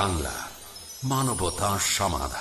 বাংলা মানবতা সমাধান।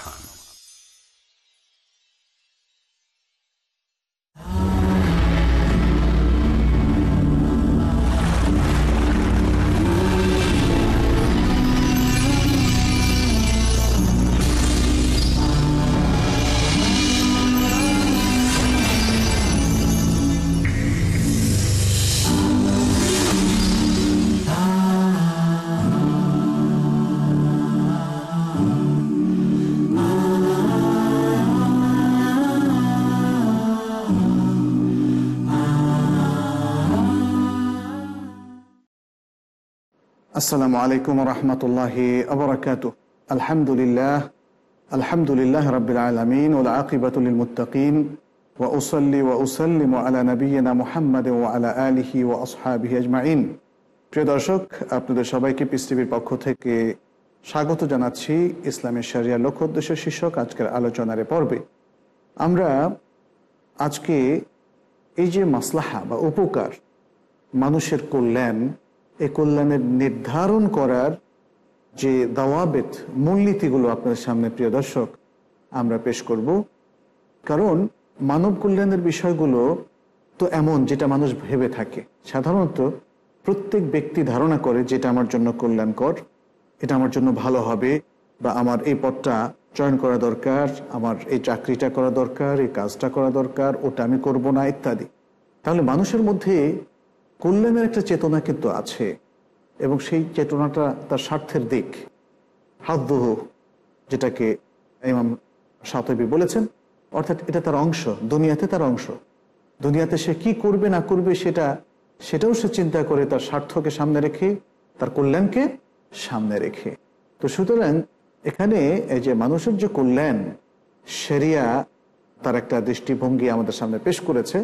আসসালামু আলাইকুম রহমতুল্লাহ আবরকাত আলহামদুলিল্লাহ আলহামদুলিল্লাহ রবিল আলমিন ওলা আকিবাতুল উসল্লি ওয়া উসল্লিম আলা নবীনা মুহাম্মদ ও আলা আলিহি ও আসহাবিহি আজমাইন। প্রিয় দর্শক, আপনাদের সবাইকে টিভির পক্ষ থেকে স্বাগত জানাচ্ছি ইসলামের শরিয়া লক্ষ্য উদ্দেশ্য শীর্ষক আজকের আলোচনার পর্বে। আমরা আজকে এই যে মাসলাহা বা উপকার, মানুষের কল্যাণ এই কল্যাণের নির্ধারণ করার যে দাওয়াবেত মূলনীতিগুলো আপনাদের সামনে, প্রিয় দর্শক, আমরা পেশ করব। কারণ মানব কল্যাণের বিষয়গুলো তো এমন যেটা মানুষ ভেবে থাকে। সাধারণত প্রত্যেক ব্যক্তি ধারণা করে যেটা আমার জন্য কল্যাণকর, এটা আমার জন্য ভালো হবে বা আমার এই পথটা চয়ন করা দরকার, আমার এই চাকরিটা করা দরকার, এই কাজটা করা দরকার, ওটা আমি করব না, ইত্যাদি। তাহলে মানুষের মধ্যে কল্যাণের একটা চেতনা কিন্তু আছে, এবং সেই চেতনাটা তার স্বার্থের দিক। হাতদুহ যেটাকে ইমাম সাতবি বলেছেন, অর্থাৎ এটা তার অংশ, দুনিয়াতে তার অংশ। দুনিয়াতে সে কি করবে, না করবে, সেটা, সেটাও সে চিন্তা করে তার স্বার্থকে সামনে রেখে, তার কল্যাণকে সামনে রেখে। তো সুতরাং এখানে এই যে মানুষের যে কল্যাণ, সেরিয়া তার একটা দৃষ্টিভঙ্গি আমাদের সামনে পেশ করেছে।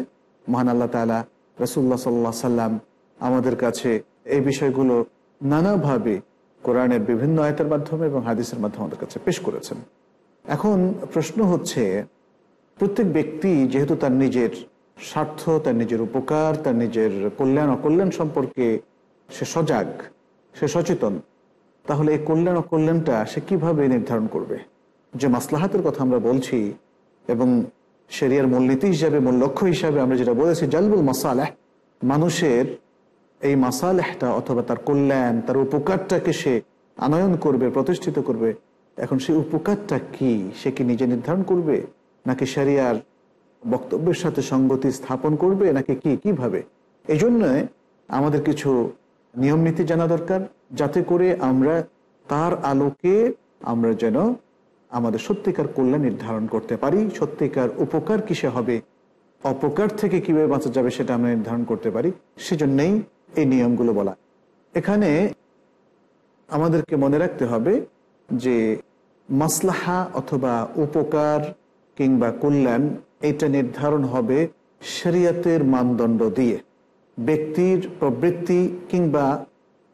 মহান আল্লাহ তালা রসুল্লাহ সাল্লাহ সাল্লাম আমাদের কাছে এই বিষয়গুলো নানাভাবে কোরআনের বিভিন্ন আয়তের মাধ্যমে এবং হাদিসের মাধ্যমে আমাদের কাছে পেশ করেছেন। এখন প্রশ্ন হচ্ছে, প্রত্যেক ব্যক্তি যেহেতু তার নিজের স্বার্থ, তার নিজের উপকার, তার নিজের কল্যাণ, অকল্যাণ সম্পর্কে সে সজাগ, সে সচেতন, তাহলে এই কল্যাণ, অকল্যাণটা সে কীভাবে নির্ধারণ করবে? যে মাসলাহাতের কথা আমরা বলছি এবং শরিয়ার মূলনীতি হিসাবে, মূল লক্ষ্য হিসাবে আমরা যেটা বলেছি, জালবুল মাসালেহ। মানুষের এই মাসালেহটা অথবা তার কল্যাণ, তার উপকারটাকে সে আনয়ন করবে, প্রতিষ্ঠিত করবে। এখন সেই উপকারটা কি? সে কি নিজে নির্ধারণ করবে? নাকি শরিয়ার বক্তব্যের সাথে সঙ্গতি স্থাপন করবে? নাকি কি? কীভাবে? এই জন্য আমাদের কিছু নিয়ম নীতি জানা দরকার, যাতে করে আমরা তার আলোকে আমরা যেন আমাদের সত্যিকার কল্যাণ নির্ধারণ করতে পারি, সত্যিকার উপকার কিসে হবে, অপকার থেকে কীভাবে বাঁচা যাবে সেটা আমরা নির্ধারণ করতে পারি, সেজন্যই এই নিয়মগুলো বলা। এখানে আমাদেরকে মনে রাখতে হবে যে মাসলাহা অথবা উপকার কিংবা কল্যাণ এটা নির্ধারণ হবে শরিয়তের মানদণ্ড দিয়ে। ব্যক্তির প্রবৃত্তি কিংবা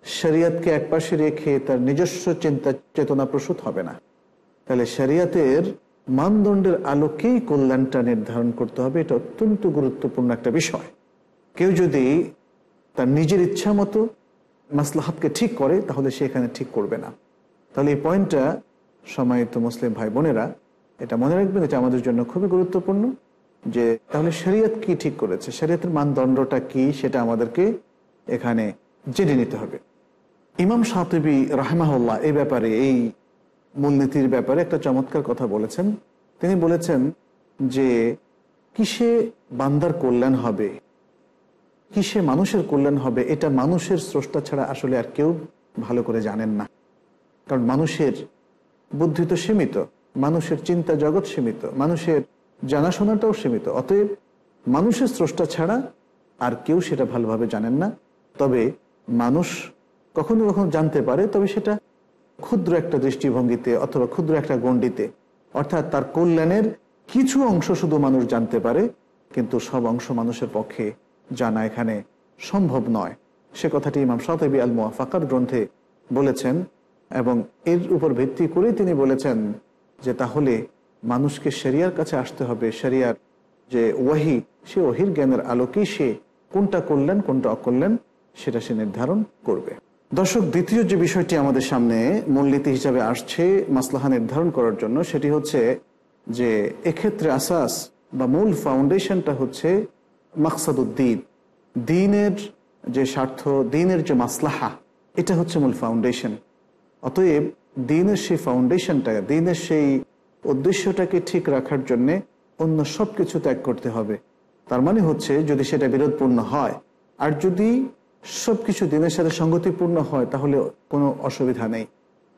শরিয়তকে একপাশে রেখে তার নিজস্ব চিন্তা চেতনা প্রসূত হবে না। তাহলে শরিয়াতের মানদণ্ডের আলোকেই কল্যাণটা নির্ধারণ করতে হবে, এটা অত্যন্ত গুরুত্বপূর্ণ একটা বিষয়। কেউ যদি তার নিজের ইচ্ছা মতো মাসলাহাতকে ঠিক করে, তাহলে সে এখানে ঠিক করবে না। তাহলে এই পয়েন্টটা সময়ত মুসলিম ভাই বোনেরা, এটা মনে রাখবেন এটা আমাদের জন্য খুবই গুরুত্বপূর্ণ যে তাহলে শরীয়ত কি ঠিক করেছে, শরীয়তের মানদণ্ডটা কি সেটা আমাদেরকে এখানে জেনে নিতে হবে। ইমাম সাতবি রাহমাহুল্লাহ এই ব্যাপারে এই মূলনীতির ব্যাপারে একটা চমৎকার কথা বলেছেন। তিনি বলেছেন যে, কিসে বান্দার কল্যাণ হবে? কিসে মানুষের কল্যাণ হবে? এটা মানুষের স্রষ্টা ছাড়া আসলে আর কেউ ভালো করে জানেন না। কারণ মানুষের বুদ্ধি তো সীমিত, মানুষের চিন্তা জগৎ সীমিত, মানুষের জানাশোনাটাও সীমিত। অতএব মানুষের স্রষ্টা ছাড়া আর কেউ সেটা ভালোভাবে জানেন না। তবে মানুষ কখনো কখনো জানতে পারে, তবে সেটা ক্ষুদ্র একটা দৃষ্টিভঙ্গিতে অথবা ক্ষুদ্র একটা গণ্ডিতে, অর্থাৎ তার কল্যাণের কিছু অংশ শুধু মানুষ জানতে পারে, কিন্তু সব অংশ মানুষের পক্ষে জানা এখানে সম্ভব নয়। সে কথাটি ইমাম সাহেবি আল মোয়াফাকার গ্রন্থে বলেছেন এবং এর উপর ভিত্তি করে তিনি বলেছেন যে তাহলে মানুষকে শরিয়ার কাছে আসতে হবে। শরিয়ার যে ওয়াহি, সে ওহির জ্ঞানের আলোকেই সে কোনটা করলেন কোনটা অকল্যাণ, সেটা সে নির্ধারণ করবে। দর্শক, দ্বিতীয় যে বিষয়টি আমাদের সামনে মূলনীতি হিসাবে আসছে, মাসলাহা নির্ধারণ করার জন্য, সেটি হচ্ছে যে এক্ষেত্রে আসাস বা মূল ফাউন্ডেশনটা হচ্ছে মাকসাদুদ্দিন। দিনের যে স্বার্থ, দিনের যে মাসলাহা, এটা হচ্ছে মূল ফাউন্ডেশন। অতএব দিনের সেই ফাউন্ডেশনটা, দিনের সেই উদ্দেশ্যটাকে ঠিক রাখার জন্যে অন্য সব কিছু ত্যাগ করতে হবে। তার মানে হচ্ছে, যদি সেটা বিরোধপূর্ণ হয়, আর যদি সব কিছু দিনের সাথে সঙ্গতিপূর্ণ হয়, তাহলে কোনো অসুবিধা নেই।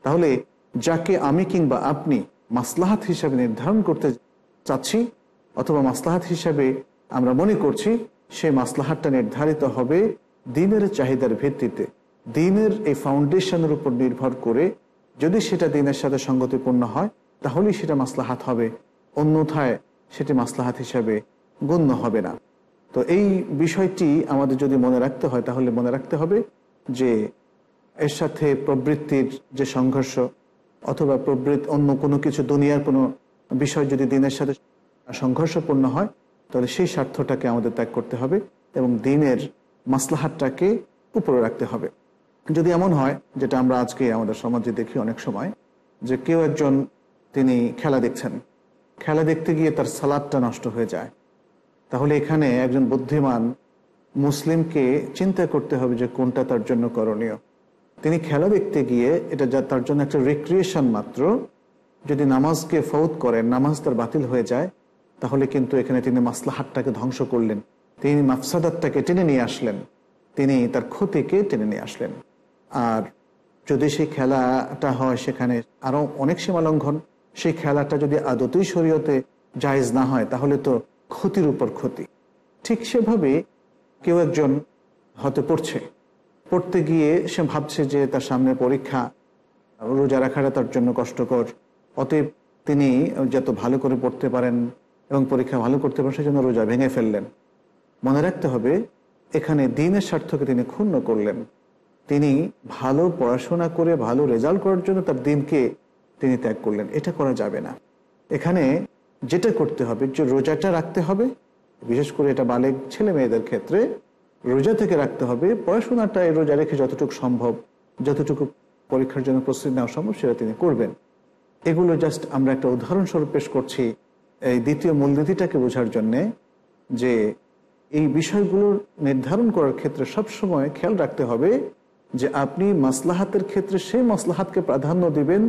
তাহলে যাকে আমি কিংবা আপনি মাসলাহাত হিসাবে নির্ধারণ করতে চাচ্ছি অথবা মাসলাহাত হিসাবে আমরা মনে করছি, সেই মাসলাহাতটা নির্ধারিত হবে দিনের চাহিদার ভিত্তিতে। দিনের এই ফাউন্ডেশনের উপর নির্ভর করে যদি সেটা দিনের সাথে সঙ্গতিপূর্ণ হয়, তাহলেই সেটা মাসলাহাত হবে। অন্যথায় সেটি মাসলাহাত হিসাবে গণ্য হবে না। তো এই বিষয়টি আমাদের যদি মনে রাখতে হয়, তাহলে মনে রাখতে হবে যে এর সাথে প্রবৃত্তির যে সংঘর্ষ অথবা প্রবৃত্তি অন্য কোনো কিছু, দুনিয়ার কোনো বিষয় যদি দিনের সাথে সংঘর্ষপূর্ণ হয়, তাহলে সেই স্বার্থটাকে আমাদের ত্যাগ করতে হবে এবং দিনের মাসলাহাতটাকে উপরে রাখতে হবে। যদি এমন হয়, যেটা আমরা আজকে আমাদের সমাজে দেখি অনেক সময়, যে কেউ একজন তিনি খেলা দেখছেন। খেলা দেখতে গিয়ে তার সালাদটা নষ্ট হয়ে যায়। তাহলে এখানে একজন বুদ্ধিমান মুসলিমকে চিন্তা করতে হবে যে কোনটা তার জন্য করণীয়। তিনি খেলা দেখতে গিয়ে এটা যা তার জন্য একটা রিক্রিয়েশন মাত্র, যদি নামাজকে ফৌত করেন, নামাজ তার বাতিল হয়ে যায়, তাহলে কিন্তু এখানে তিনি মাসলাহাতটাকে ধ্বংস করলেন। তিনি মাফসাদাতটাকে টেনে নিয়ে আসলেন। তিনি তার ক্ষতিকে টেনে নিয়ে আসলেন। আর যদি সেই খেলাটা হয় সেখানে আরও অনেক সীমা লঙ্ঘন, সেই খেলাটা যদি আদতেই শরীয়তে জায়েজ না হয়, তাহলে তো ক্ষতির উপর ক্ষতি। ঠিক সেভাবে কেউ একজন হতে পড়ছে। পড়তে গিয়ে সে ভাবছে যে তার সামনে পরীক্ষা, রোজা রাখাটা তার জন্য কষ্টকর। অতএব তিনি যত ভালো করে পড়তে পারেন এবং পরীক্ষা ভালো করতে পারেন, সেজন্য রোজা ভেঙে ফেললেন। মনে রাখতে হবে, এখানে দিনের স্বার্থকে তিনি ক্ষুণ্ণ করলেন। তিনি ভালো পড়াশোনা করে, ভালো রেজাল্ট করার জন্য তার দিনকে তিনি ত্যাগ করলেন। এটা করা যাবে না। এখানে যেটা করতে হবে যে রোজাটা রাখতে হবে, বিশেষ করে এটা বালেক ছেলে মেয়েদের ক্ষেত্রে রোজা থেকে রাখতে হবে, পড়াশোনাটা এই রোজা রেখে যতটুকু সম্ভব, যতটুকু পরীক্ষার জন্য প্রস্তুতি নেওয়া সম্ভব সেটা তিনি করবেন। এগুলো জাস্ট আমরা একটা উদাহরণস্বরূপ পেশ করছি এই দ্বিতীয় মূলনীতিটাকে বোঝার জন্যে যে এই বিষয়গুলো নির্ধারণ করার ক্ষেত্রে সবসময় খেয়াল রাখতে হবে যে আপনি মাসলাহাতের ক্ষেত্রে সেই মাসলাহাতকে প্রাধান্য দিবেন,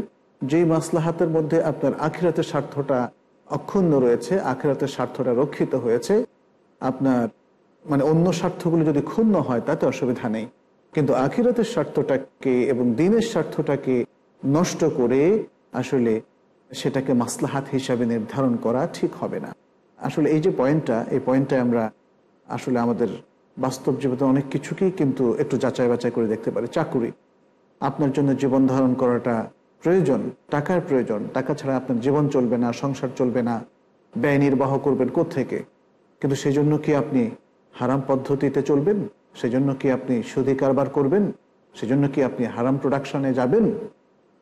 যেই মাসলাহাতের মধ্যে আপনার আখিরাতের স্বার্থটা অক্ষুণ্ণ রয়েছে, আখেরাতের স্বার্থটা রক্ষিত হয়েছে। আপনার মানে অন্য স্বার্থগুলো যদি ক্ষুণ্ণ হয়, তাতে অসুবিধা নেই। কিন্তু আখিরাতের স্বার্থটাকে এবং দিনের স্বার্থটাকে নষ্ট করে আসলে সেটাকে মাসলাহাত হিসাবে নির্ধারণ করা ঠিক হবে না। আসলে এই যে পয়েন্টটা, এই পয়েন্টটা আমরা আসলে আমাদের বাস্তব জীবনে অনেক কিছুকেই কিন্তু একটু যাচাই বাছাই করে দেখতে পারি। চাকুরি, আপনার জন্য জীবন ধারণ করাটা প্রয়োজন, টাকার প্রয়োজন। টাকা ছাড়া আপনার জীবন চলবে না, সংসার চলবে না। ব্যয় নির্বাহ করবেন থেকে কিন্তু সেই জন্য কি আপনি হারাম পদ্ধতিতে চলবেন? সেজন্য কি আপনি সুদি কারবার করবেন? সেজন্য কি আপনি হারাম প্রোডাকশনে যাবেন?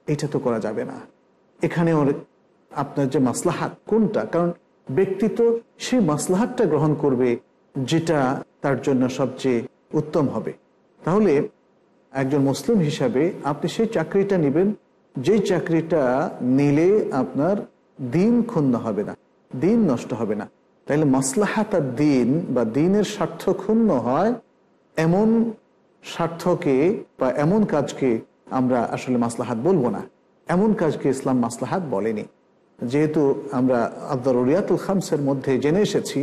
এটা তো করা যাবে না। এখানে ওর আপনার যে মাসলাহাত, কোনটা? কারণ ব্যক্তি তো সেই মাসলাহাতটা গ্রহণ করবে যেটা তার জন্য সবচেয়ে উত্তম হবে। তাহলে একজন মুসলিম হিসাবে আপনি সেই চাকরিটা নেবেন যে চাকরিটা নিলে আপনার দিন ক্ষুণ্ণ হবে না, দিন নষ্ট হবে না। তাহলে মাসলাহাত আর দিন বা দিনের স্বার্থ ক্ষুণ্ণ হয় এমন স্বার্থকে বা এমন কাজকে আমরা আসলে মাসলাহাত বলব না। এমন কাজকে ইসলাম মাসলাহাত বলেনি। যেহেতু আমরা আব্দার রিয়াতুল খামসের মধ্যে জেনে এসেছি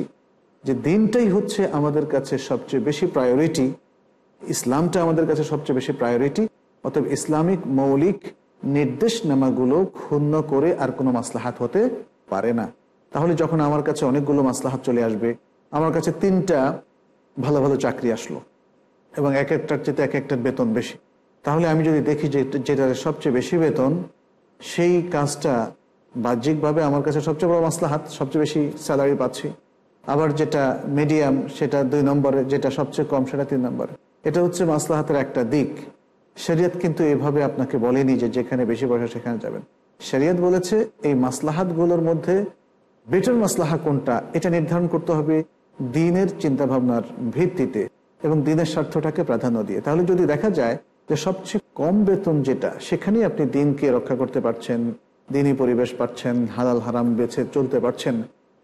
যে দিনটাই হচ্ছে আমাদের কাছে সবচেয়ে বেশি প্রায়োরিটি ইসলামটা আমাদের কাছে সবচেয়ে বেশি প্রায়োরিটি অতএব ইসলামিক মৌলিক নির্দেশনামাগুলো ক্ষুণ্ণ করে আর কোনো মাসলাহাত হতে পারে না। তাহলে যখন আমার কাছে অনেকগুলো মাসলাহাত চলে আসবে, আমার কাছে তিনটা ভালো ভালো চাকরি আসলো এবং এক একটার চেয়ে এক একটার বেতন বেশি। তাহলে আমি যদি দেখি যে যেটার সবচেয়ে বেশি বেতন, সেই কাজটা বাহ্যিকভাবে আমার কাছে সবচেয়ে বড় মাসলাহাত, সবচেয়ে বেশি স্যালারি পাচ্ছি। আবার যেটা মিডিয়াম সেটা দুই নম্বরে, যেটা সবচেয়ে কম, সেটা তিন নম্বরে। এটা হচ্ছে মাসলাহাতের একটা দিক। শরিয়ত কিন্তু এভাবে আপনাকে বলেনি যে যেখানে বেশি পয়সা সেখানে যাবেন। শরিয়ত বলেছে এই মাসলাহাতগুলোর মধ্যে বেটার মাসলাহা কোনটা? এটা নির্ধারণ করতে হবে দিনের চিন্তা ভাবনার ভিত্তিতে এবং দিনের স্বার্থটাকে প্রাধান্য দিয়ে। তাহলে যদি দেখা যায় যে সবচেয়ে কম বেতন যেটা, সেখানেই আপনি দিনকে রক্ষা করতে পারছেন, দিনই পরিবেশ পাচ্ছেন, হালাল হারাম বেছে চলতে পারছেন,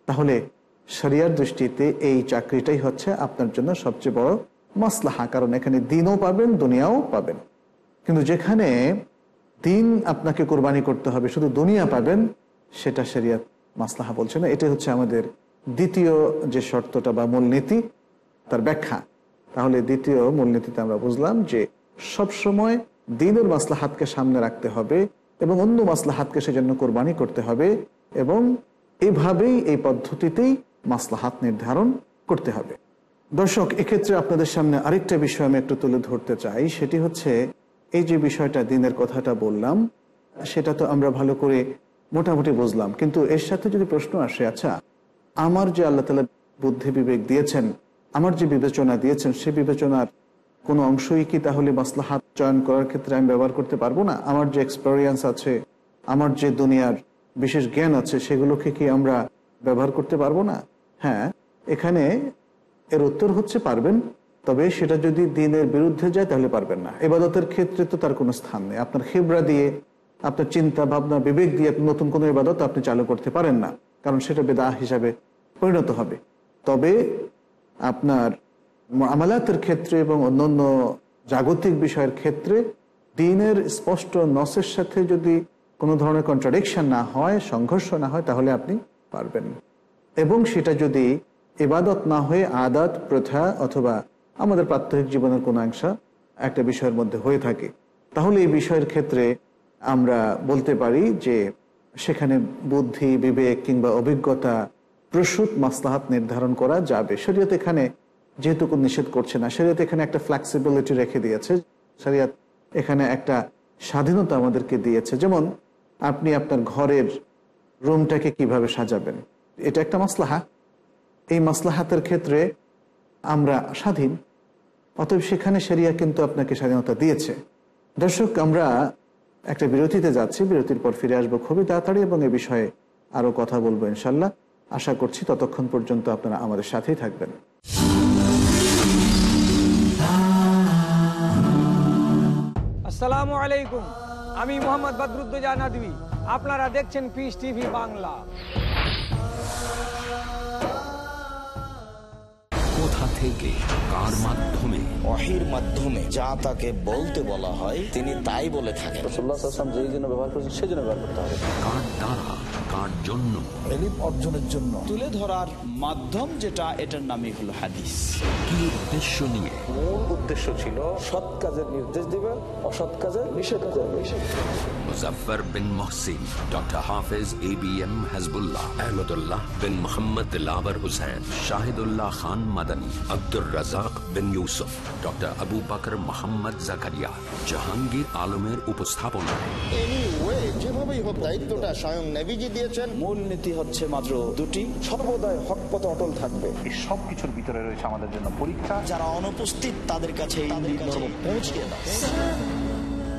তাহলে শরিয়ার দৃষ্টিতে এই চাকরিটাই হচ্ছে আপনার জন্য সবচেয়ে বড় মাসলাহা। কারণ এখানে দিনও পাবেন, দুনিয়াও পাবেন। কিন্তু যেখানে দিন আপনাকে কোরবানি করতে হবে, শুধু দুনিয়া পাবেন, সেটা শরিয়াত মাসলাহা বলছে না। এটাই হচ্ছে আমাদের দ্বিতীয় যে শর্তটা বা মূলনীতি, তার ব্যাখ্যা। তাহলে দ্বিতীয় মূলনীতিতে আমরা বুঝলাম যে সব সময় দিনের মাসলাহাতকে সামনে রাখতে হবে এবং অন্য মাসলাহাতকে সেজন্য কোরবানি করতে হবে এবং এভাবেই এই পদ্ধতিতেই মাসলাহাত নির্ধারণ করতে হবে। দর্শক, এক্ষেত্রে আপনাদের সামনে আরেকটা বিষয় আমি একটু তুলে ধরতে চাই, সেটি হচ্ছে এই যে বিষয়টা দিনের কথাটা বললাম, সেটা তো আমরা ভালো করে মোটামুটি বুঝলাম। কিন্তু এর সাথে যদি প্রশ্ন আসে আচ্ছা আমার যে আল্লাহ তালা বুদ্ধি বিবেক দিয়েছেন, আমার যে বিবেচনা দিয়েছেন, সে বিবেচনার কোনো অংশই কি তাহলে মাসলাহাত চয়ন করার ক্ষেত্রে আমি ব্যবহার করতে পারব না? আমার যে এক্সপেরিয়েন্স আছে, আমার যে দুনিয়ার বিশেষ জ্ঞান আছে, সেগুলোকে কি আমরা ব্যবহার করতে পারব না? হ্যাঁ এখানে এর উত্তর হচ্ছে পারবেন। তবে সেটা যদি দিনের বিরুদ্ধে যায়, তাহলে পারবেন না। এবাদতের ক্ষেত্রে তো তার কোনো স্থান নেই। আপনার খেবরা দিয়ে, আপনার চিন্তা ভাবনা, বিবেক দিয়ে নতুন কোনো এবাদত আপনি চালু করতে পারেন না, কারণ সেটা বেদা হিসাবে পরিণত হবে। তবে আপনার আমালাতের ক্ষেত্রে এবং অন্যান্য জাগতিক বিষয়ের ক্ষেত্রে দিনের স্পষ্ট নসের সাথে যদি কোনো ধরনের কন্ট্রাডিকশন না হয়, সংঘর্ষ না হয়, তাহলে আপনি পারবেন এবং সেটা যদি এবাদত না হয়ে আদাত, প্রথা অথবা আমাদের প্রাত্যহিক জীবনের কোনো অংশ একটা বিষয়ের মধ্যে হয়ে থাকে। তাহলে এই বিষয়ের ক্ষেত্রে আমরা বলতে পারি যে সেখানে বুদ্ধি, বিবেক কিংবা অভিজ্ঞতা প্রসূত মাসলাহাত নির্ধারণ করা যাবে। শরীয়ত এখানে যেহেতু নিষেধ করছে না, শরীয়ত এখানে একটা ফ্লেক্সিবিলিটি রেখে দিয়েছে। শরীয়ত এখানে একটা স্বাধীনতা আমাদেরকে দিয়েছে। যেমন আপনি আপনার ঘরের রুমটাকে কীভাবে সাজাবেন, এটা একটা মাসলাহা। এই মাসলাহাতের ক্ষেত্রে আমরা স্বাধীন। অতএব সেখানে সেরিয়া কিন্তু আপনাকে স্বাধীনতা দিয়েছে। দর্শক, আমরা একটা বিরতিতে যাচ্ছি। বিরতির পর ফিরে আসব খুবই তাড়াতাড়ি এবং এ বিষয়ে আরও কথা বলব ইনশাল্লাহ। আশা করছি ততক্ষণ পর্যন্ত আপনারা আমাদের সাথেই থাকবেন। আসসালামু আলাইকুম। আমি মোহাম্মদ বদরুদ্দোজা নদী আপনারা দেখছেন পিস টিভি বাংলা। থেকে কার মাধ্যমে? মাধ্যমে যা তাকে বলতে বলা হয় তিনি তাই বলে থাকেন। রসুল্লাহাম যেই জন্য ব্যবহার করেছেন সেই জন্য ব্যবহার করতে হবে। কার দ্বারা কার জন্য? এলিম অর্জনের জন্য। তুলে ধরার মাধ্যম যেটা এটার নামই হলো হাদিস। কি উদ্দেশ্য নিয়ে? মূল উদ্দেশ্য ছিল সৎ কাজের নির্দেশ দিবে অসৎ কাজের নিষেধ করবে Muzaffar bin Mohsin doctor Hafez A B M Hizbullah Ahmadullah bin Mohammad lover Hossain Shahidullah Khan Madani Abdur Razzak bin Yusuf doctor Abu বাকর মোহাম্মদ জাকারিয়া জাহাঙ্গীর আলমের উপস্থাপনায় যেভাবেই হোক দায়িত্বটা স্বয়ং নেভিজি দিয়েছেন। মূল নীতি হচ্ছে মাত্র দুটি সর্বদাই হক পথে অটল থাকবে। এই সব কিছুর ভিতরে রয়েছে আমাদের জন্য পরীক্ষা। যারা অনুপস্থিত তাদের কাছে এই মর্ম পৌঁছে দাও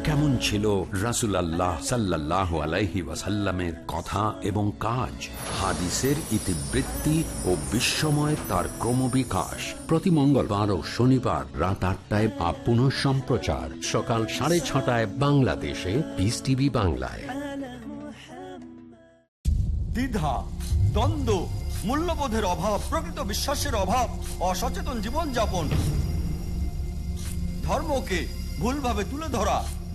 কেমন ছিল রাসুল আল্লাহ সাল্লাহ আলাইহি ওয়াসাল্লামের কথা এবং কাজ? হাদিসের ইতিবৃত্তি ও বিশ্বময় তার ক্রমবিকাশ। প্রতি মঙ্গলবার ও শনিবার রাত আটটায় বা পুনঃ সম্প্রচার। সকাল সাড়ে ছটায় বাংলাদেশে। পিস টিভি বাংলায়। দ্বিধা, দ্বন্দ্ব, মূল্যবোধের অভাব, প্রকৃত বিশ্বাসের অভাব, অসচেতন জীবনযাপন, ধর্মকে ভুলভাবে তুলে ধরা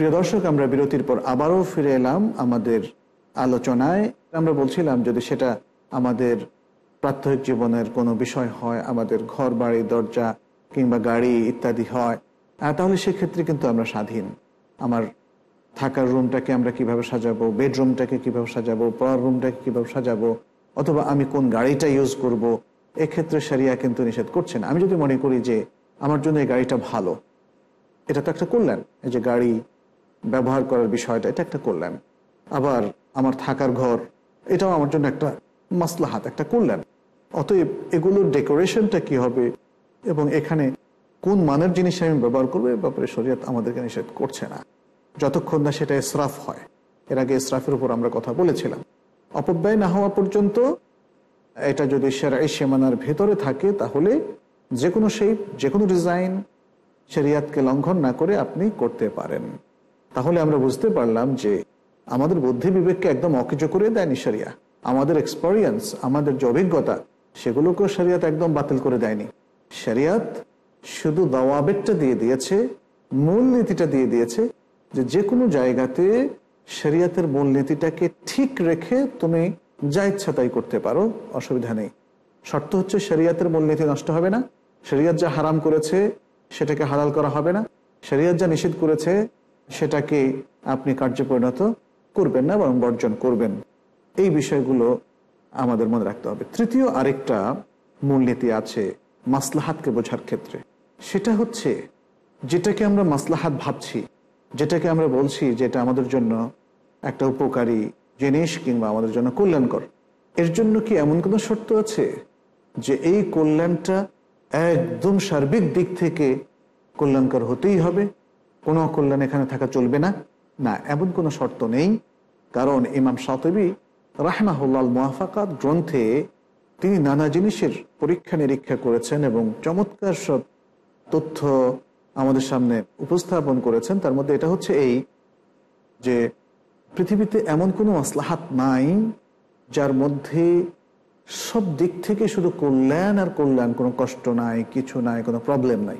প্রিয় দর্শক, আমরা বিরতির পর আবারও ফিরে এলাম আমাদের আলোচনায়। আমরা বলছিলাম, যদি সেটা আমাদের প্রাত্যহিক জীবনের কোনো বিষয় হয়, আমাদের ঘর, বাড়ি, দরজা কিংবা গাড়ি ইত্যাদি হয় তাহলে সেক্ষেত্রে কিন্তু আমরা স্বাধীন। আমার থাকার রুমটাকে আমরা কীভাবে সাজাবো বেডরুমটাকে কীভাবে সাজাবো পড়ার রুমটাকে কীভাবে সাজাবো, অথবা আমি কোন গাড়িটা ইউজ করব, এক্ষেত্রে সারিয়া কিন্তু নিষেধ করছে না। আমি যদি মনে করি যে আমার জন্য এই গাড়িটা ভালো, এটা তো একটা করলেন এই যে গাড়ি ব্যবহার করার বিষয়টা, এটা একটা করলেন আবার আমার থাকার ঘর, এটাও আমার জন্য একটা মাসলাহাত, একটা করলেন অতএব এগুলোর ডেকোরেশনটা কি হবে এবং এখানে কোন মানের জিনিস আমি ব্যবহার করব, এ ব্যাপারে শরীয়ত আমাদেরকে নিষেধ করছে না। যতক্ষণ না সেটা ইসরাফ হয়। এর আগে ইসরাফের উপর আমরা কথা বলেছিলাম। অপব্যয় না হওয়া পর্যন্ত এটা যদি সেরাই সীমানার ভেতরে থাকে, তাহলে যে কোনো শেপ যে কোনো ডিজাইন শরিয়াতকে লঙ্ঘন না করে আপনি করতে পারেন। তাহলে আমরা বুঝতে পারলাম যে আমাদের বুদ্ধি বিবেককে একদম অকেজ করে দেয়নি শরিয়া। আমাদের এক্সপেরিয়েন্স আমাদের যে অভিজ্ঞতা, সেগুলোকেও শরিয়াত একদম বাতিল করে দেয়নি। শরিয়াত শুধু দাওয়াবেরটা দিয়ে দিয়েছে, মূলনীতিটা দিয়ে দিয়েছে যে যে কোনো জায়গাতে শরিয়াতের মূলনীতিটাকে ঠিক রেখে তুমি যা ইচ্ছা তাই করতে পারো, অসুবিধা নেই। শর্ত হচ্ছে শরিয়াতের মূলনীতি নষ্ট হবে না। শরিয়াত যা হারাম করেছে, সেটাকে হালাল করা হবে না। শরিয়াত যা নিষেধ করেছে সেটাকে আপনি কার্যে পরিণত করবেন না বরং বর্জন করবেন। এই বিষয়গুলো আমাদের মনে রাখতে হবে। তৃতীয় আরেকটা মূলনীতি আছে মাসলাহাতকে বোঝার ক্ষেত্রে। সেটা হচ্ছে যেটাকে আমরা মাসলাহাত ভাবছি, যেটাকে আমরা বলছি যেটা আমাদের জন্য একটা উপকারী জিনিস কিংবা আমাদের জন্য কল্যাণকর। এর জন্য কি এমন কোনো শর্ত আছে যে এই কল্যাণটা একদম সার্বিক দিক থেকে কল্যাণকর হতেই হবে? কোনো কল্যাণ এখানে থাকা চলবে না। না, এমন কোনো শর্ত নেই। কারণ ইমাম সাতবি রাহমাহুল্লাল মোয়াফাকাত গ্রন্থে তিনি নানা জিনিসের পরীক্ষা নিরীক্ষা করেছেন এবং চমৎকার সব তথ্য আমাদের সামনে উপস্থাপন করেছেন। তার মধ্যে এটা হচ্ছে এই যে পৃথিবীতে এমন কোনো মাসলাহাত নাই যার মধ্যে সব দিক থেকে শুধু কল্যাণ আর কল্যাণ, কোনো কষ্ট নাই, কিছু নাই, কোনো প্রবলেম নাই।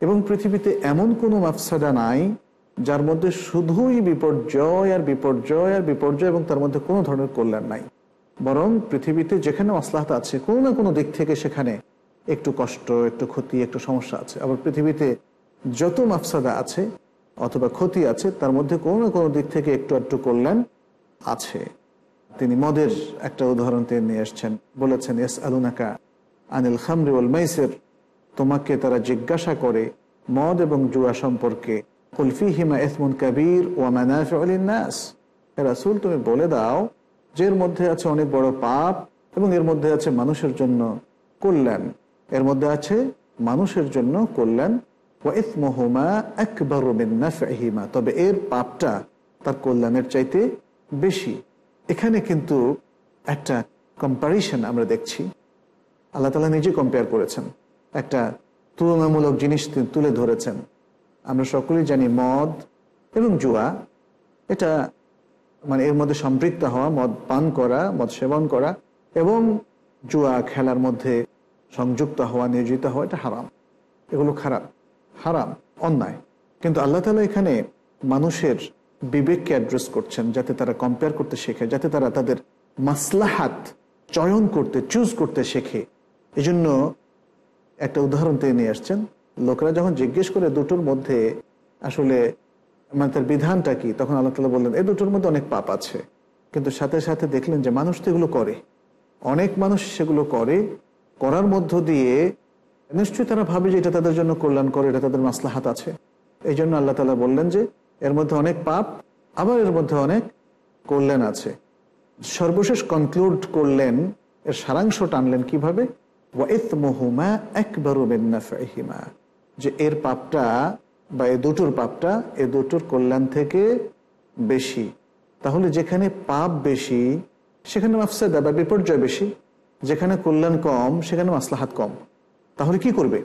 এবং পৃথিবীতে এমন কোনো মাফসাদা নাই যার মধ্যে শুধুই বিপর্যয় আর বিপর্যয় আর বিপর্যয় এবং তার মধ্যে কোনো ধরনের কল্যাণ নাই। বরং পৃথিবীতে যেখানে মাসলাহাত আছে, কোনো না কোনো দিক থেকে সেখানে একটু কষ্ট, একটু ক্ষতি, একটু সমস্যা আছে। আবার পৃথিবীতে যত মাফসাদা আছে অথবা ক্ষতি আছে, তার মধ্যে কোনো না কোনো দিক থেকে একটু একটু কল্যাণ আছে। তিনি মদের একটা উদাহরণ তিনি নিয়ে এসছেন। বলেছেন এস আলুনাকা আনিল খামরি মাইসের। তোমাকে তারা জিজ্ঞাসা করে মদ এবং জুয়া সম্পর্কে। কুলফি হিমা এসমুন কাবির ও নাস। রাসুল, তুমি বলে দাও যে এর মধ্যে আছে অনেক বড় পাপ এবং এর মধ্যে আছে মানুষের জন্য কল্যাণ। এর মধ্যে আছে মানুষের জন্য কল্যাণ। একবার তবে এর পাপটা তার কল্যাণের চাইতে বেশি। এখানে কিন্তু একটা কম্পারিশন আমরা দেখছি। আল্লাহ তালা নিজে কম্পেয়ার করেছেন। একটা তুলনামূলক জিনিস তিনি তুলে ধরেছেন। আমরা সকলেই জানি মদ এবং জুয়া, এটা মানে এর মধ্যে সম্পৃক্ত হওয়া, মদ পান করা, মদ সেবন করা এবং জুয়া খেলার মধ্যে সংযুক্ত হওয়া, নিয়োজিত হওয়া, এটা হারাম। এগুলো খারাপ, হারাম, অন্যায়। কিন্তু আল্লাহ তালা এখানে মানুষের বিবেককে অ্যাড্রেস করছেন যাতে তারা কম্পেয়ার করতে শেখে, যাতে তারা তাদের মাসলাহাত চয়ন করতে চুজ করতে শেখে। এজন্য একটা উদাহরণ তিনি নিয়ে আসছেন। লোকরা যখন জিজ্ঞেস করে দুটোর মধ্যে আসলে মানে তার বিধানটা কি, তখন আল্লাহ তালা বললেন এই দুটোর মধ্যে অনেক পাপ আছে। কিন্তু সাথে সাথে দেখলেন যে মানুষ তো এগুলো করে। অনেক মানুষ সেগুলো করে, করার মধ্য দিয়ে নিশ্চয়ই তারা ভাবে যে এটা তাদের জন্য কল্যাণ করে এটা তাদের মাসলাহাত আছে। এই জন্য আল্লাহ তালা বললেন যে, এর মধ্যে অনেক পাপ, আবার এর মধ্যে অনেক কল্যাণ আছে। সর্বশেষ কনক্লুড করলেন, এর সারাংশ টানলেন কীভাবে? যে এর পাপটা বা এ দুটোর পাপটা এ দুটোর কল্যাণ থেকে বেশি। তাহলে যেখানে পাপ বেশি, সেখানে মাফসাদা বা বিপর্যয় বেশি। যেখানে কল্যাণ কম, সেখানে মাসলাহাত কম। তাহলে কি করবে?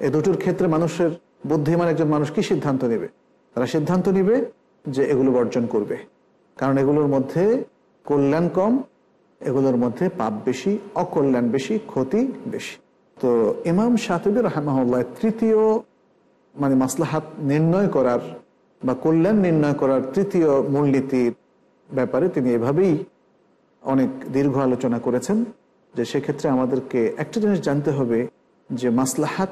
এ দুটোর ক্ষেত্রে মানুষের বুদ্ধিমান একজন মানুষ কি সিদ্ধান্ত নেবে? তারা সিদ্ধান্ত নেবে যে এগুলো বর্জন করবে। কারণ এগুলোর মধ্যে কল্যাণ কম এগুলোর মধ্যে পাপ বেশি, অকল্যাণ বেশি, ক্ষতি বেশি। তো ইমাম সাতবির রহমাউল্লাহ তৃতীয় মানে মাসলাহাত নির্ণয় করার বা কল্যাণ নির্ণয় করার তৃতীয় মূলনীতির ব্যাপারে তিনি এভাবেই অনেক দীর্ঘ আলোচনা করেছেন যে সেক্ষেত্রে আমাদেরকে একটা জিনিস জানতে হবে যে মাসলাহাত,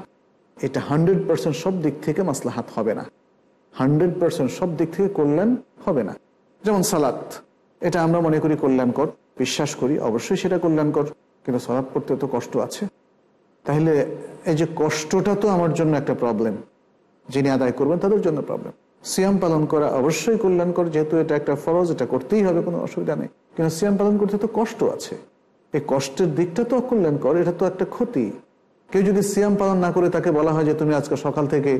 এটা হান্ড্রেড পার্সেন্ট সব দিক থেকে মাসলাহাত হবে না। হান্ড্রেড পার্সেন্ট সব দিক থেকে কল্যাণ হবে না। যেমন সালাত, এটা আমরা মনে করি কল্যাণকর। বিশ্বাস করি, অবশ্যই সেটা কল্যাণকর কিন্তু সালাদ পড়তে তো কষ্ট আছে। তাহলে এই যে কষ্টটা তো আমার জন্য একটা প্রবলেম যিনি আদায় করবেন তাদের জন্য প্রবলেম সিয়াম পালন করা অবশ্যই কল্যাণকর যেহেতু এটা একটা ফরজ, এটা করতেই হবে, কোনো অসুবিধা নেই। কিন্তু সিয়াম পালন করতে তো কষ্ট আছে। এই কষ্টের দিকটা তো অকল্যাণকর এটা তো একটা ক্ষতি। কেউ যদি সিয়াম পালন না করে তাকে বলা হয় যে তুমি আজকে সকাল থেকে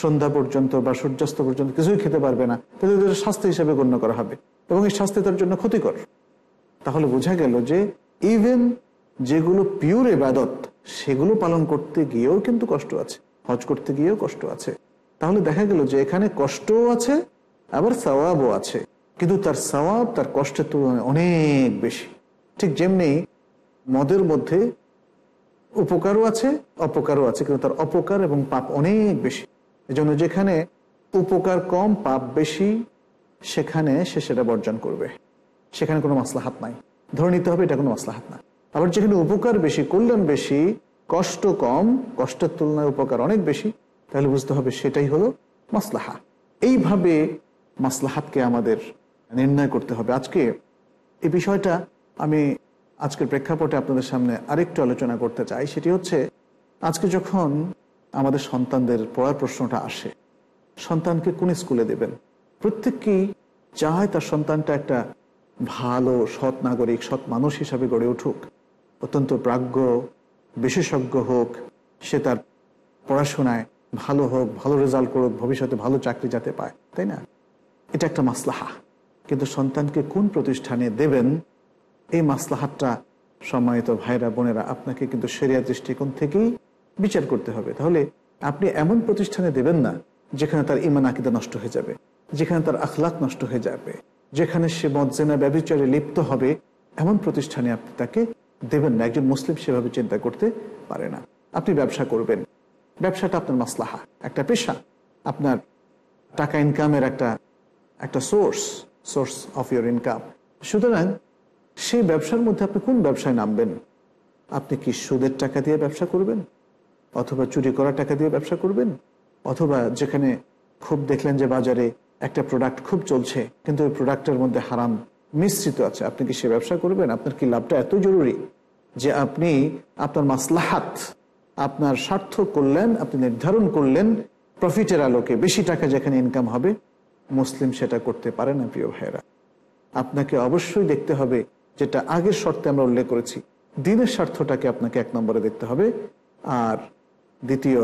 সন্ধ্যা পর্যন্ত বা সূর্যাস্ত পর্যন্ত কিছুই খেতে পারবে না, তাহলে এটা স্বাস্থ্য হিসেবে গণ্য করা হবে। এবং এই স্বাস্থ্য তার জন্য ক্ষতিকর। তাহলে বোঝা গেল যে ইভেন যেগুলো পিওর এবাদত সেগুলো পালন করতে গিয়েও কিন্তু কষ্ট আছে, হজ করতে গিয়েও কষ্ট আছে। তাহলে দেখা গেল যে এখানে কষ্টও আছে, আবার সওয়াবও আছে। কিন্তু তার সওয়াব, তার কষ্টের তুলনায় অনেক বেশি। ঠিক যেমনি মদের মধ্যে উপকারও আছে, অপকারও আছে, কিন্তু তার অপকার এবং পাপ অনেক বেশি। এজন্য যেখানে উপকার কম, পাপ বেশি, সেখানে সে সেটা বর্জন করবে। সেখানে কোনো মাসলাহাত নাই। ধরে নিতে হবে এটা কোনো মাসলাহাত না। আবার যেখানে উপকার বেশি, কল্যাণ বেশি, কষ্ট কম, কষ্টের তুলনায় উপকার অনেক বেশি, তাহলে বুঝতে হবে সেটাই হলো মাসলাহা। এইভাবে মাসলাহাতকে আমাদের নির্ণয় করতে হবে। আজকে এই বিষয়টা আমি আজকের প্রেক্ষাপটে আপনাদের সামনে আরেকটু আলোচনা করতে চাই। সেটি হচ্ছে, আজকে যখন আমাদের সন্তানদের পড়ার প্রশ্নটা আসে, সন্তানকে কোন স্কুলে দেবেন? প্রত্যেককেই চায় তার সন্তানটা একটা ভালো, সৎ নাগরিক, সৎ মানুষ হিসাবে গড়ে উঠুক, অত্যন্ত প্রাজ্ঞ, বিশেষজ্ঞ হোক, সে তার পড়াশোনায় ভালো হোক, ভালো রেজাল্ট করুক, ভবিষ্যতে ভালো চাকরি যাতে পায়, তাই না? এটা একটা মাসলাহা। কিন্তু সন্তানকে কোন প্রতিষ্ঠানে দেবেন? এই মাসলাহাতটা সম্মানিত ভাইরা বোনেরা, আপনাকে কিন্তু সেরিয়া দৃষ্টিকোণ থেকেই বিচার করতে হবে। তাহলে আপনি এমন প্রতিষ্ঠানে দেবেন না, যেখানে তার ইমান আকিদা নষ্ট হয়ে যাবে, যেখানে তার আখলাক নষ্ট হয়ে যাবে। যেখানে সে মজ্জেনা ব্যবচারে লিপ্ত হবে, এমন প্রতিষ্ঠানে আপনি তাকে দেবেন না। একজন মুসলিম সেভাবে চিন্তা করতে পারে না। আপনি ব্যবসা করবেন। ব্যবসাটা আপনার মাসলাহা, একটা পেশা। আপনার টাকা ইনকামের একটা একটা source source of your income. সুতরাং সেই ব্যবসার মধ্যে আপনি কোন ব্যবসায় নামবেন? আপনি কি সুদের টাকা দিয়ে ব্যবসা করবেন? অথবা চুরি করা টাকা দিয়ে ব্যবসা করবেন? অথবা যেখানে খুব দেখলেন যে বাজারে একটা প্রোডাক্ট খুব চলছে, কিন্তু ওই প্রোডাক্টের মধ্যে হারাম মিশ্রিত আছে। আপনি কি সে ব্যবসা করবেন? আপনার কি লাভটা এত জরুরি যে আপনি আপনার মাসলাহাত, আপনার স্বার্থ করলেন, আপনি নির্ধারণ করলেন প্রফিটের আলোকে বেশি টাকা যেখানে ইনকাম হবে, মুসলিম সেটা করতে পারে না, প্রিয় ভাইয়েরা। আপনাকে অবশ্যই দেখতে হবে যেটা আগের শর্তে আমরা উল্লেখ করেছি, দিনের স্বার্থটাকে আপনাকে এক নম্বরে দেখতে হবে। আর দ্বিতীয়,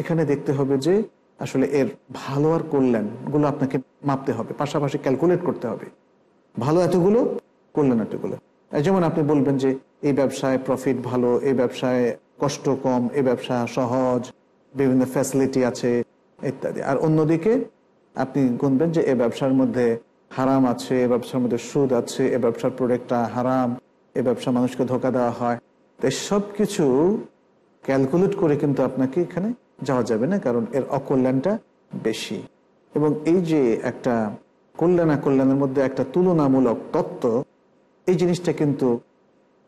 এখানে দেখতে হবে যে আসলে এর ভালো আর কল্যাণগুলো আপনাকে মাপতে হবে। পাশাপাশি ক্যালকুলেট করতে হবে। ভালো এতগুলো, কল্যাণ এতগুলো। যেমন আপনি বলবেন যে এই ব্যবসায় প্রফিট ভালো, এই ব্যবসায় কষ্ট কম, এই ব্যবসা সহজ, বিভিন্ন ফ্যাসিলিটি আছে, ইত্যাদি। আর অন্যদিকে আপনি গুনবেন যে এ ব্যবসার মধ্যে হারাম আছে, এ ব্যবসার মধ্যে সুদ আছে, এ ব্যবসার প্রোডাক্টটা হারাম, এ ব্যবসা মানুষকে ধোকা দেওয়া হয়। তো সব কিছু ক্যালকুলেট করে কিন্তু আপনাকে এখানে যাওয়া যাবে না, কারণ এর অকল্যাণটা বেশি। এবং এই যে একটা কল্যাণ কল্যাণের মধ্যে একটা তুলনামূলক তত্ত্ব, এই জিনিসটা কিন্তু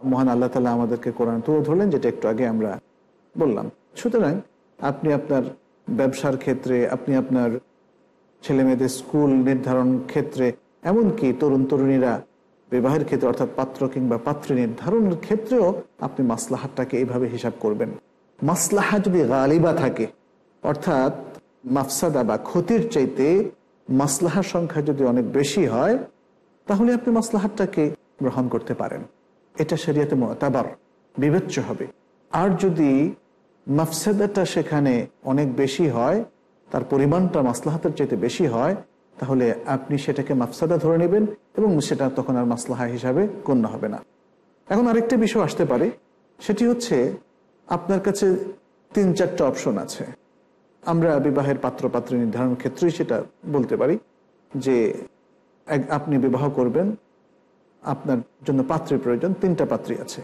মহান আল্লাহ তালা আমাদেরকে কোরআন তুলে ধরলেন, যেটা একটু আগে আমরা বললাম। সুতরাং আপনি আপনার ব্যবসার ক্ষেত্রে, আপনি আপনার ছেলে মেয়েদের স্কুল নির্ধারণ ক্ষেত্রে, এমনকি তরুণ তরুণীরা বিবাহের ক্ষেত্রে, অর্থাৎ পাত্র কিংবা পাত্রী নির্ধারণের ক্ষেত্রেও আপনি মাসলাহাতটাকে এইভাবে হিসাব করবেন। মাসলাহা যদি গালিবা থাকে। অর্থাৎ মাফসাদা বা ক্ষতির চাইতে মাসলাহার সংখ্যা যদি অনেক বেশি হয়, তাহলে আপনি মাসলাহাতটাকে গ্রহণ করতে পারেন। এটা শরিয়াতে মতাবার, বিবেচ্য হবে। আর যদি মাফসাদাটা সেখানে অনেক বেশি হয়, তার পরিমাণটা মাসলাহাতের চাইতে বেশি হয়, তাহলে আপনি সেটাকে মাফসাদা ধরে নেবেন এবং সেটা তখন আর মাসলাহা হিসাবে গণ্য হবে না। এখন আরেকটা বিষয় আসতে পারে, সেটি হচ্ছে আপনার কাছে তিন চারটা অপশন আছে। আমরা বিবাহের পাত্র পাত্রী নির্ধারণ ক্ষেত্রেই সেটা বলতে পারি যে আপনি বিবাহ করবেন, আপনার জন্য পাত্রের প্রয়োজন তিনটা পাত্রী আছে।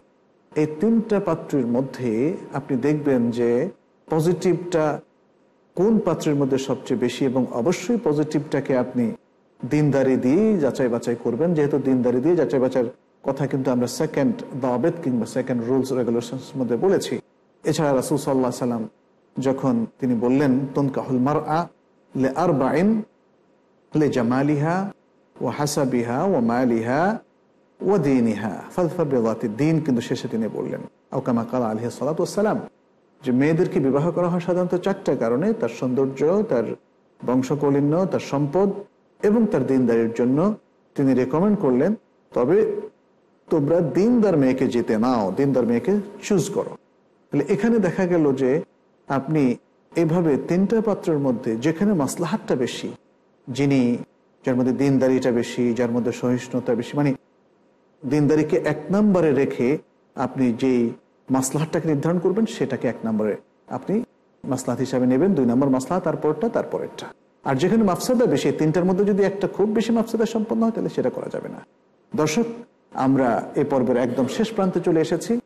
এই তিনটা পাত্রীর মধ্যে আপনি দেখবেন যে পজিটিভটা কোন পাত্রের মধ্যে সবচেয়ে বেশি এবং অবশ্যই পজিটিভটাকে আপনি দিনদারি দিয়ে যাচাই বাছাই করবেন। যেহেতু দিনদারি দিয়ে যাচাই বাছার কথা কিন্তু আমরা সেকেন্ড দাবেদ কিংবা সেকেন্ড রুলস রেগুলেশন মধ্যে বলেছি। এছাড়া রাসুল সাল্লাহ সাল্লাম যখন তিনি বললেন, তনকাহুল মার আলে আর বাইন লে জামালিহা ও হাসাবিহা ও মালিহা ও দিনিহা ফালফা বেদাতি দিন কিন্তু শেষে তিনি বললেন আউকামা কাল আলহ সালাতাম যে মেয়েদেরকে বিবাহ করা হয় সাধারণত চারটা কারণে, তার সৌন্দর্য, তার বংশকলিন্য, তার সম্পদ এবং তার দিনদারির জন্য তিনি রেকমেন্ড করলেন, তবে তোমরা দিনদার মেয়েকে যেতে নাও, দিনদার মেয়েকে চুজ করো। তাহলে এখানে দেখা গেল যে আপনি এভাবে তিনটা পাত্রের মধ্যে যেখানে মাসলাহাতটা বেশি, যিনি, যার মধ্যে দিনদারিটা বেশি, যার মধ্যে সহিষ্ণুতা বেশি মানে দিনদারিকে এক নম্বরে রেখে আপনি যেই মাসলাহাতটাকে নির্ধারণ করবেন, সেটাকে এক নম্বরে আপনি মাসলাহাত হিসাবে নেবেন, দুই নম্বর মাসলাহাত, তারপরটা, তারপরেরটা। আর যেখানে মাফসাদা বেশি তিনটার মধ্যে যদি একটা খুব বেশি মাফসাদা সম্পন্ন হয়, তাহলে সেটা করা যাবে না। দর্শক, আমরা এ পর্বের একদম শেষ প্রান্তে চলে এসেছি।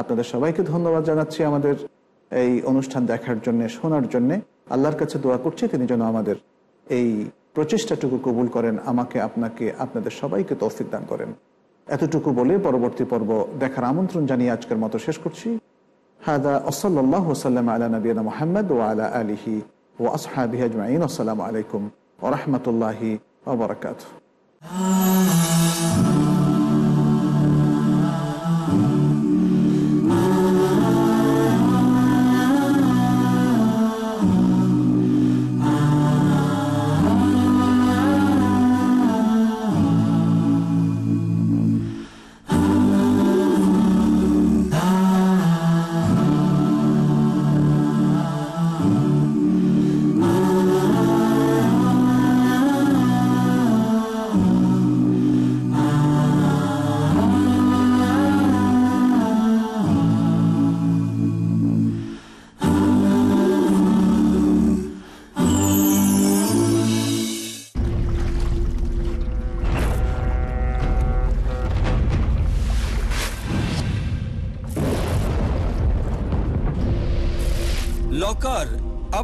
আপনাদের সবাইকে ধন্যবাদ জানাচ্ছি আমাদের এই অনুষ্ঠান দেখার জন্য, শোনার জন্য। আল্লাহর কাছে দোয়া করছি, তিনি যেন আমাদের এই প্রচেষ্টাটুকু কবুল করেন, আমাকে, আপনাকে, আপনাদের সবাইকে তৌফিক দান করেন। এতটুকু বলে পরবর্তী পর্ব দেখার আমন্ত্রণ জানিয়ে আজকের মতো শেষ করছি। হাদা ওসল্লাহ ওসাল্লাম আলা নবীনা মোহাম্মদ ও আলা আলিহি ও আসহাবি আজমাইন। আসসালামু আলাইকুম ওরহমতুল্লাহি ওবরাকাত লকার